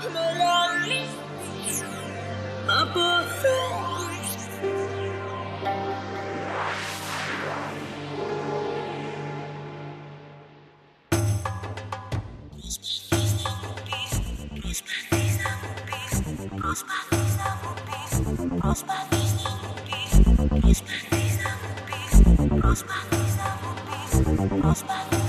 Melalui apa Prosper,